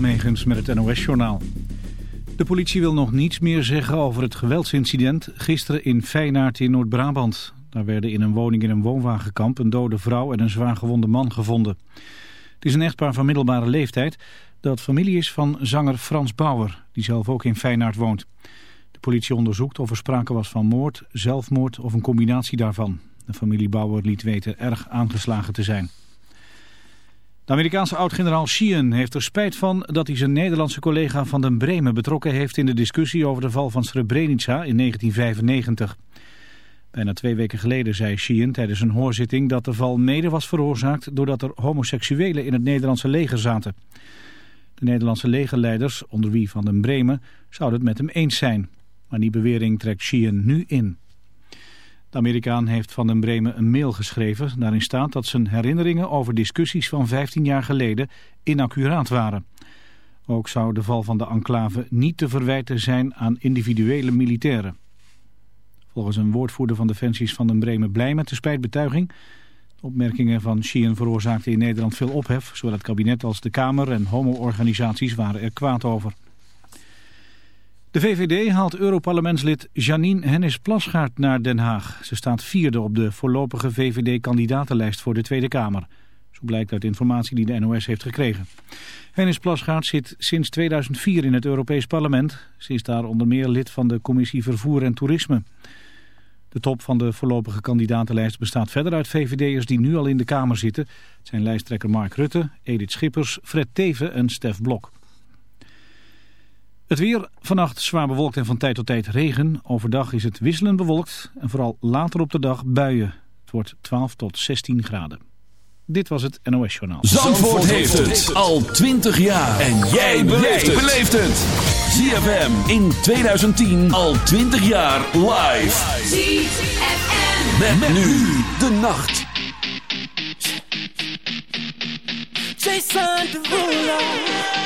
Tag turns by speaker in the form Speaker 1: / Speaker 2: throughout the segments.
Speaker 1: Megens met het NOS-journaal. De politie wil nog niets meer zeggen over het geweldsincident gisteren in Feyenaard in Noord-Brabant. Daar werden in een woning in een woonwagenkamp een dode vrouw en een zwaargewonde man gevonden. Het is een echtpaar van middelbare leeftijd dat familie is van zanger Frans Bauer, die zelf ook in Feyenaard woont. De politie onderzoekt of er sprake was van moord, zelfmoord of een combinatie daarvan. De familie Bauer liet weten erg aangeslagen te zijn. De Amerikaanse oud-generaal Sheehan heeft er spijt van dat hij zijn Nederlandse collega Van den Bremen betrokken heeft in de discussie over de val van Srebrenica in 1995. Bijna twee weken geleden zei Sheehan tijdens een hoorzitting dat de val mede was veroorzaakt doordat er homoseksuelen in het Nederlandse leger zaten. De Nederlandse legerleiders, onder wie Van den Bremen, zouden het met hem eens zijn. Maar die bewering trekt Sheehan nu in. De Amerikaan heeft Van den Bremen een mail geschreven. Daarin staat dat zijn herinneringen over discussies van 15 jaar geleden inaccuraat waren. Ook zou de val van de enclave niet te verwijten zijn aan individuele militairen. Volgens een woordvoerder van Defensie is Van den Bremen blij met de spijtbetuiging. Opmerkingen van Sheehan veroorzaakten in Nederland veel ophef. Zowel het kabinet als de Kamer en homo-organisaties waren er kwaad over. De VVD haalt Europarlementslid Janine Hennis-Plasgaard naar Den Haag. Ze staat vierde op de voorlopige VVD-kandidatenlijst voor de Tweede Kamer. Zo blijkt uit informatie die de NOS heeft gekregen. Hennis Plasgaard zit sinds 2004 in het Europees Parlement. Ze is daar onder meer lid van de Commissie Vervoer en Toerisme. De top van de voorlopige kandidatenlijst bestaat verder uit VVD'ers die nu al in de Kamer zitten. Het zijn lijsttrekker Mark Rutte, Edith Schippers, Fred Teven en Stef Blok. Het weer, vannacht zwaar bewolkt en van tijd tot tijd regen. Overdag is het wisselend bewolkt en vooral later op de dag buien. Het wordt 12 tot 16 graden. Dit was het NOS Journaal.
Speaker 2: Zandvoort, heeft het al 20 jaar. En jij beleeft het. ZFM in 2010 al 20 jaar live. ZFM. Met, nu de nacht. Jason Derulo.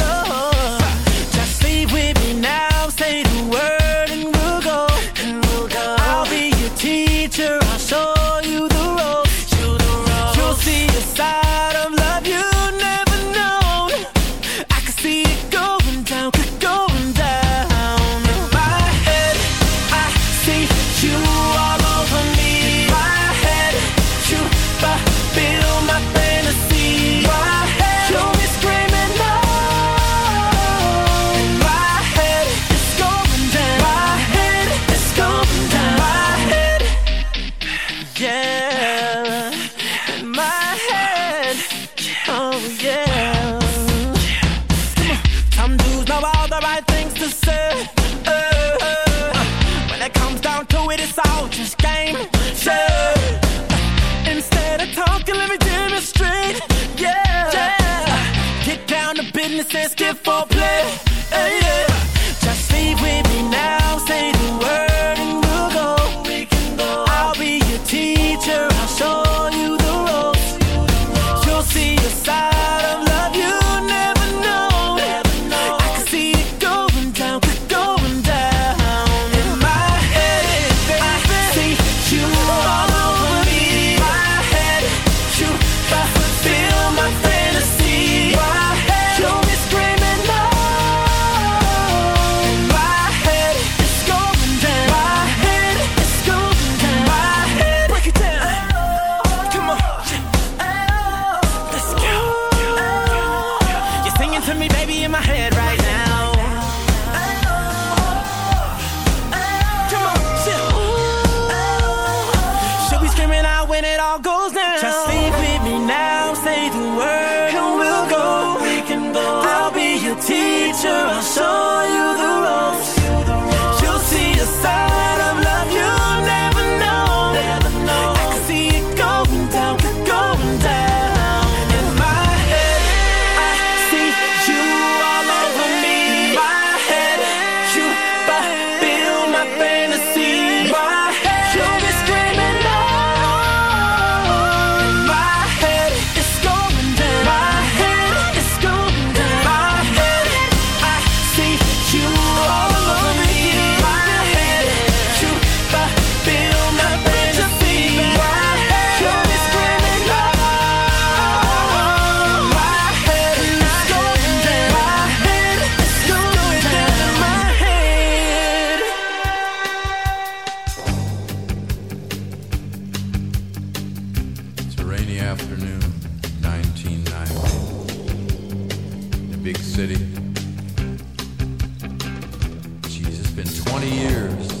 Speaker 3: been 20 years.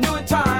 Speaker 4: New in time.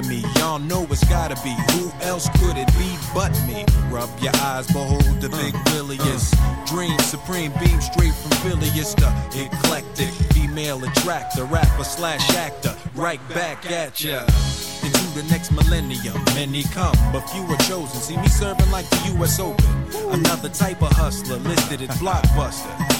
Speaker 5: Dichotomy. Y'all know it's gotta be. Who else could it be but me? Rub your eyes, behold the big uh, williest. Uh. Dream supreme, beam straight from Philliest the eclectic. Female attractor, rapper slash actor, right back at ya into the next millennium. Many come, but few are chosen. See me serving like the U.S. Open. Another type of hustler listed as blockbuster.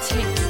Speaker 2: 情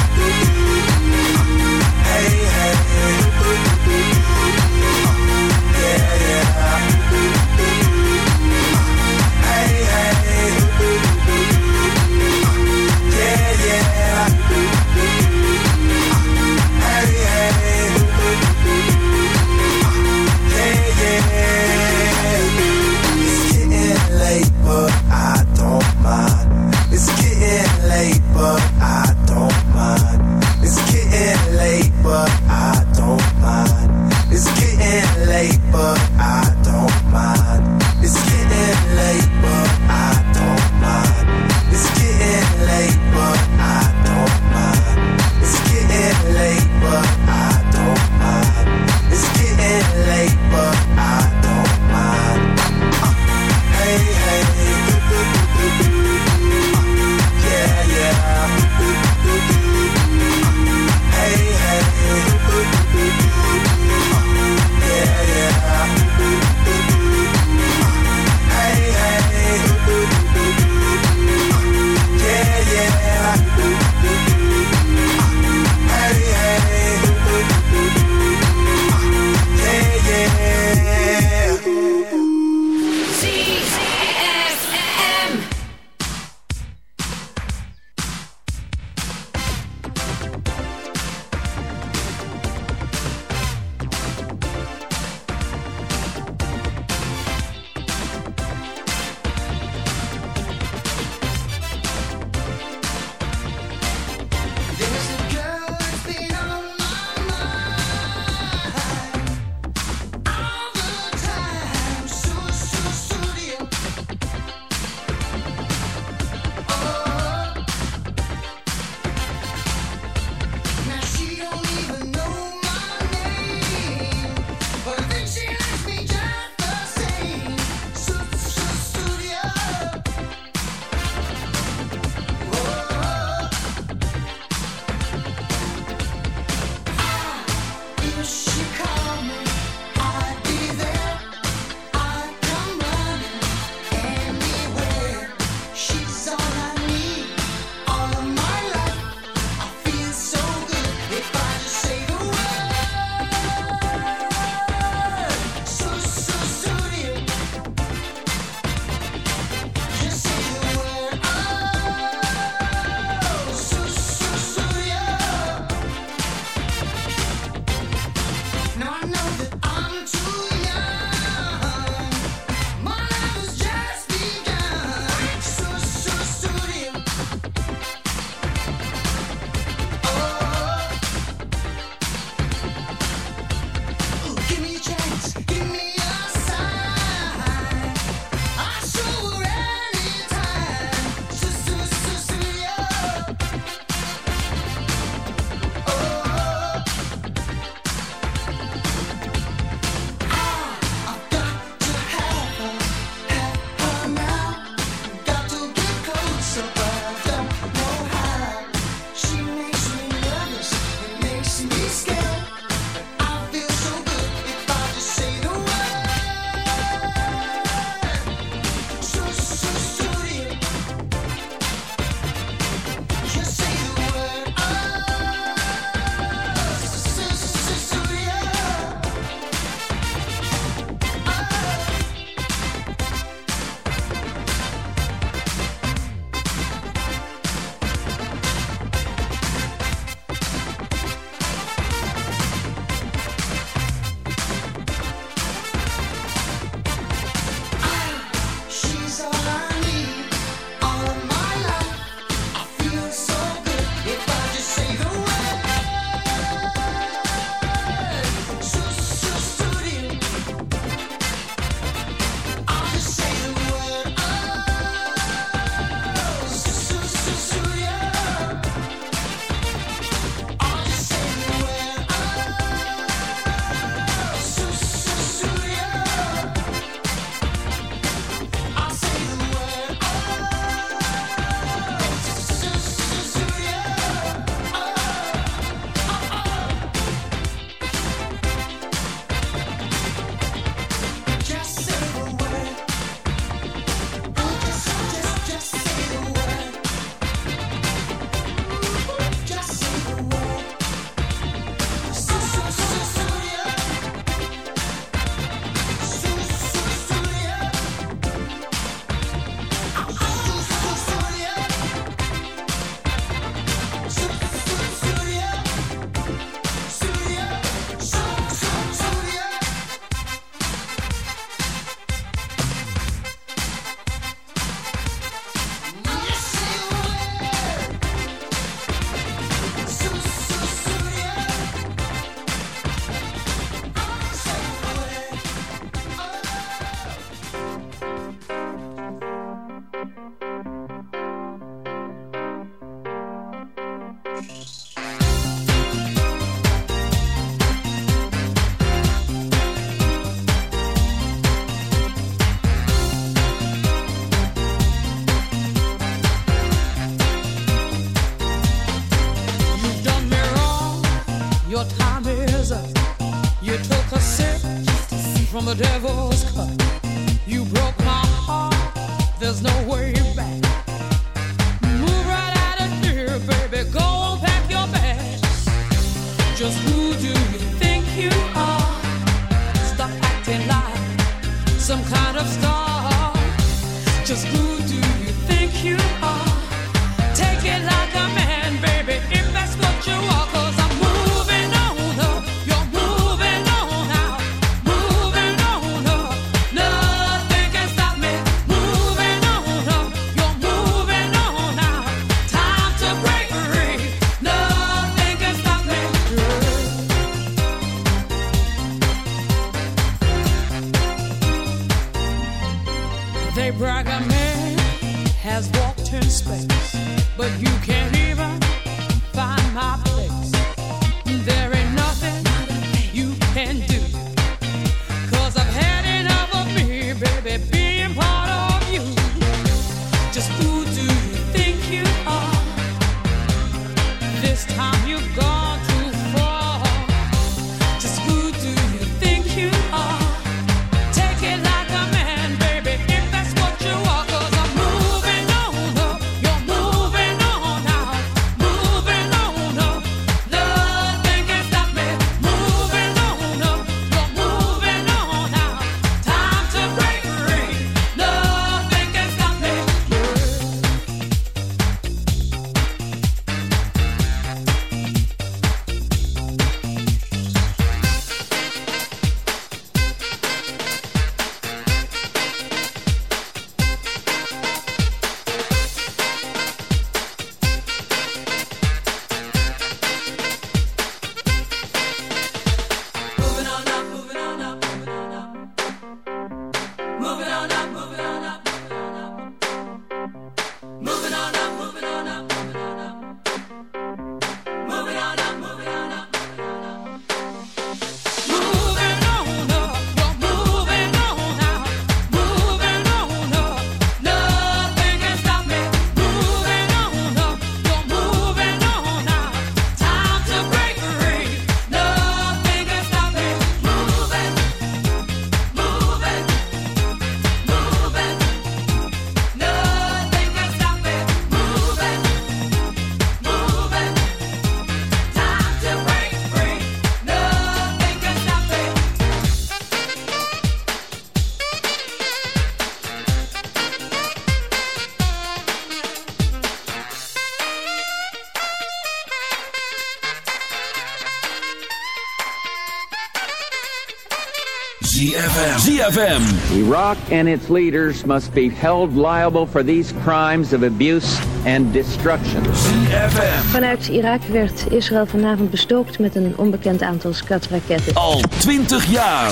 Speaker 6: ZFM. ZFM.
Speaker 7: Iraq and its leaders must be held liable for these crimes of abuse and destruction. ZFM.
Speaker 8: Vanuit Irak werd Israël vanavond bestookt met een onbekend aantal skatraketten.
Speaker 6: Al 20 jaar.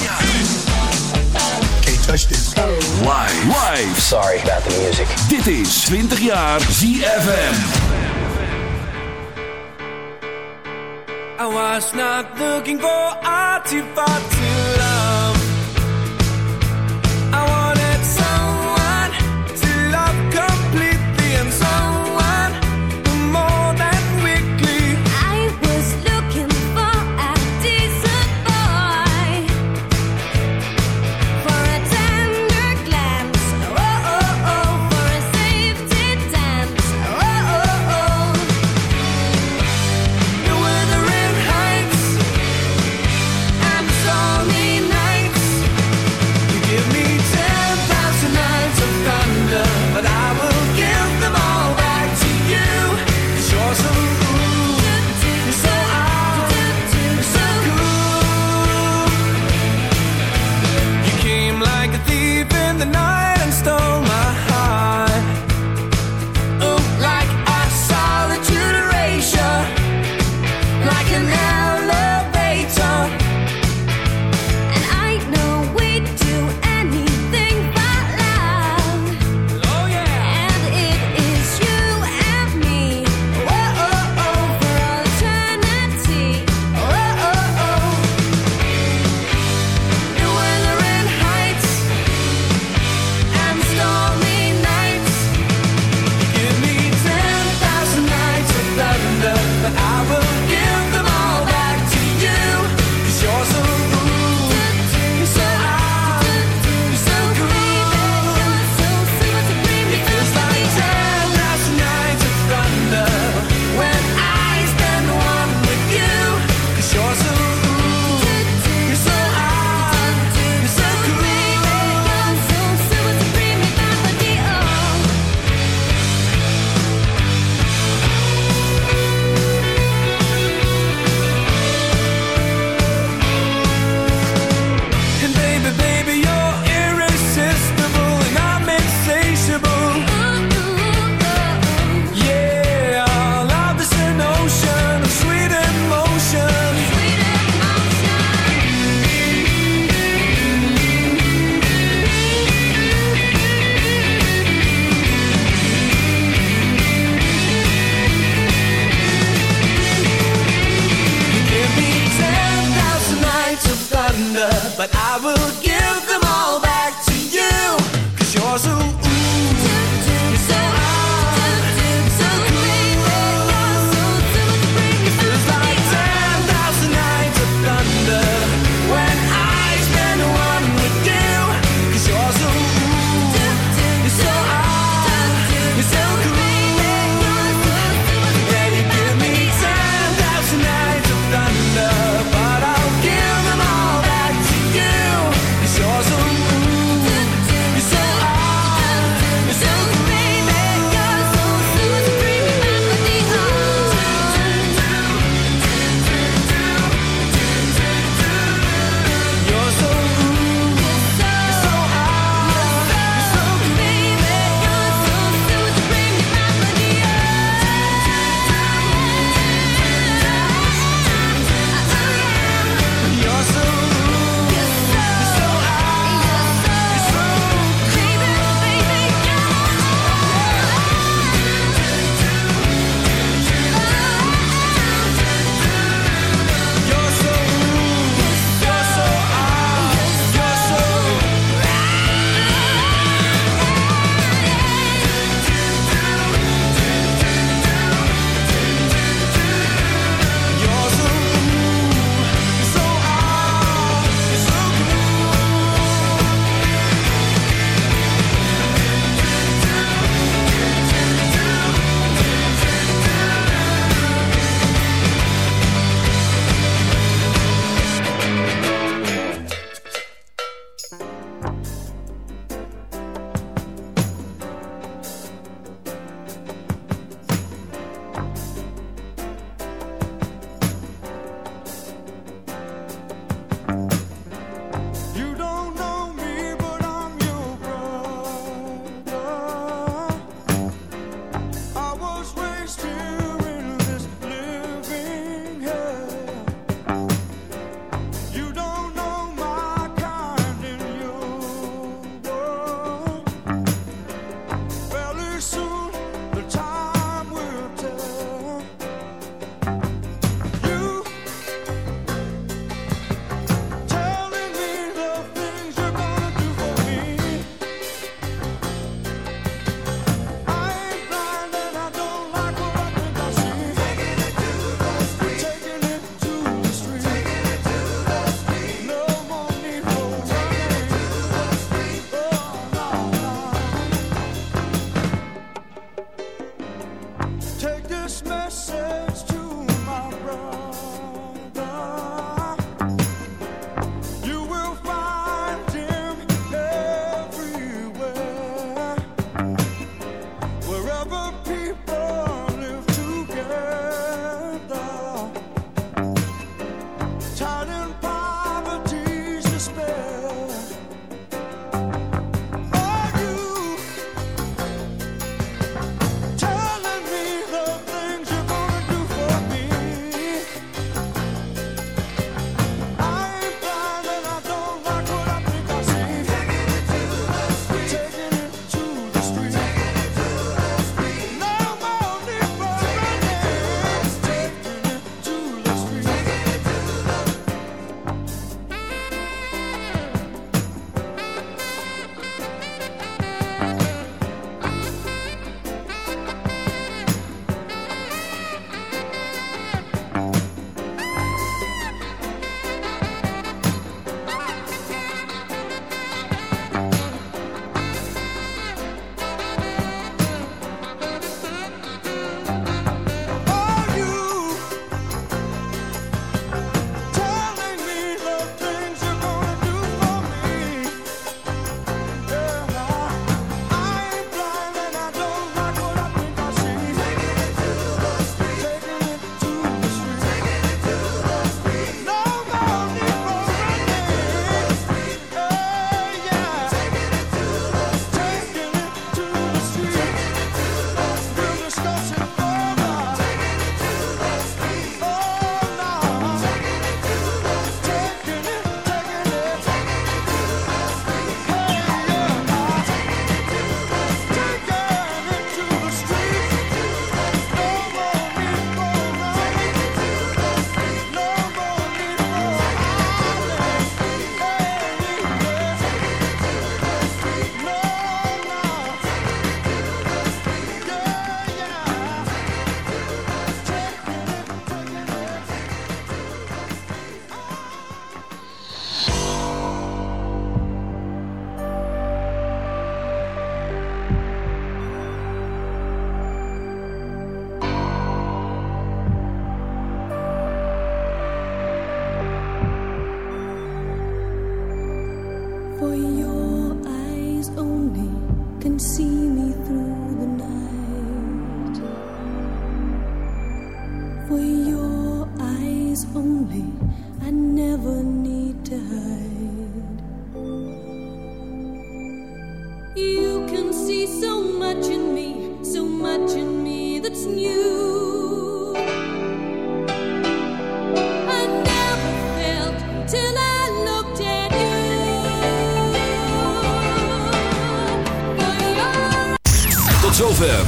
Speaker 6: Can't touch this. Live. Live. Sorry about the music. Dit is 20 jaar ZFM.
Speaker 2: I was not looking for
Speaker 9: artifacts